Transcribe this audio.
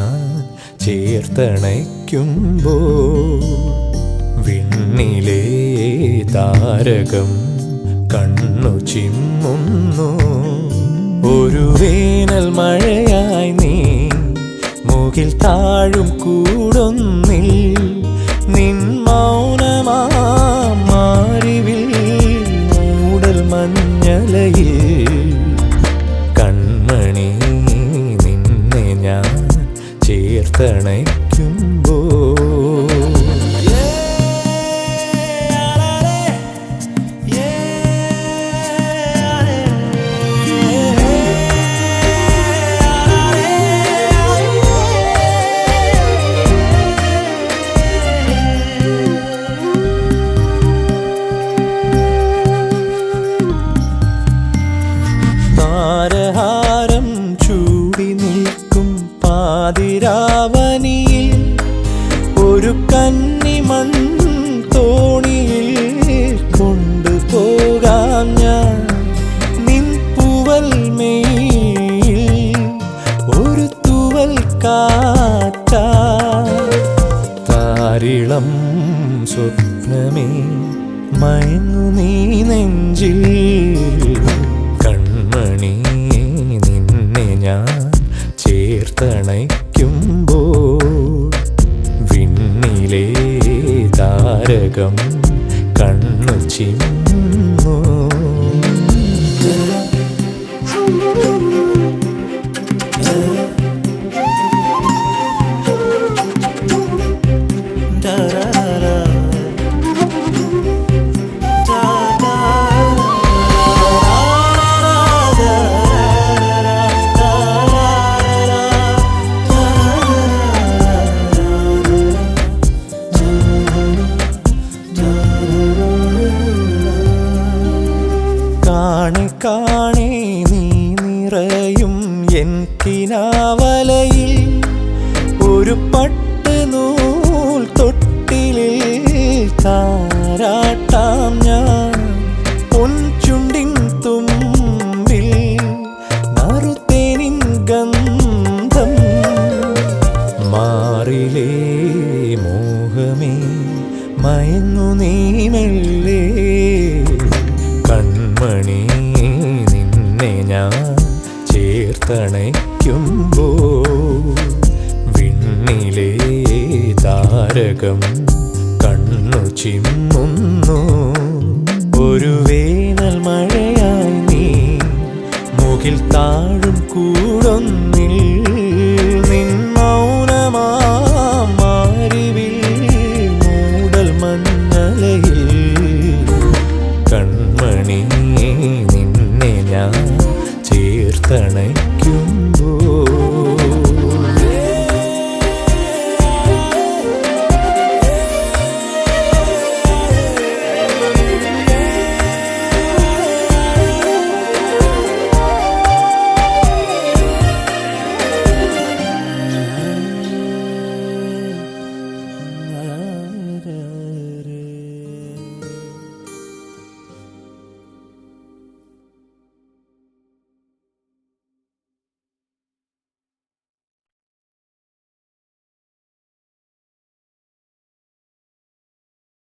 ഞാൻ ചേർത്തണയ്ക്കുമ്പോ വിണ്ണിലേ താരകം കണ്ണു ചിമ്മുന്നു. ഒരു വേനൽ മഴയായി നീ മുകിൽ താഴും കൂടൊന്നിൽ നിൻ മൗനമാരിവിൽ മൂടൽ മഞ്ഞലയിൽ ചേർത്തണയ്ക്കുമ്പോ പാതിരാവനിയിൽ ഒരു കന്നിമൺ തോണിയിൽ കൊണ്ടുപോകാം ഞാൻ. നിൻ മെയിൽ ഒരു തൂവൽ കാറ്റാ സ്വപ്നമേ മയങ്ങു നീ നെഞ്ചിൽ താരകം കണ്ണു ചിമ്മുന്നു നിറയും എൻ കിനാവലയിൽ ഒരു പട്ട് നൂൽ തൊട്ടിലിൽ താരാട്ടാം തണയ്ക്കുമ്പോ വിണ്ണിലെ താരകം കണ്ണു ചിമ്മുന്നു. ഒരു വേനൽ മഴയായി നീ മുകിൽ താഴും കൂടൊന്നിൽ നിൻ മൗനമാരിവിൽ നിന്നെ ഞാൻ കണയ്ക്കും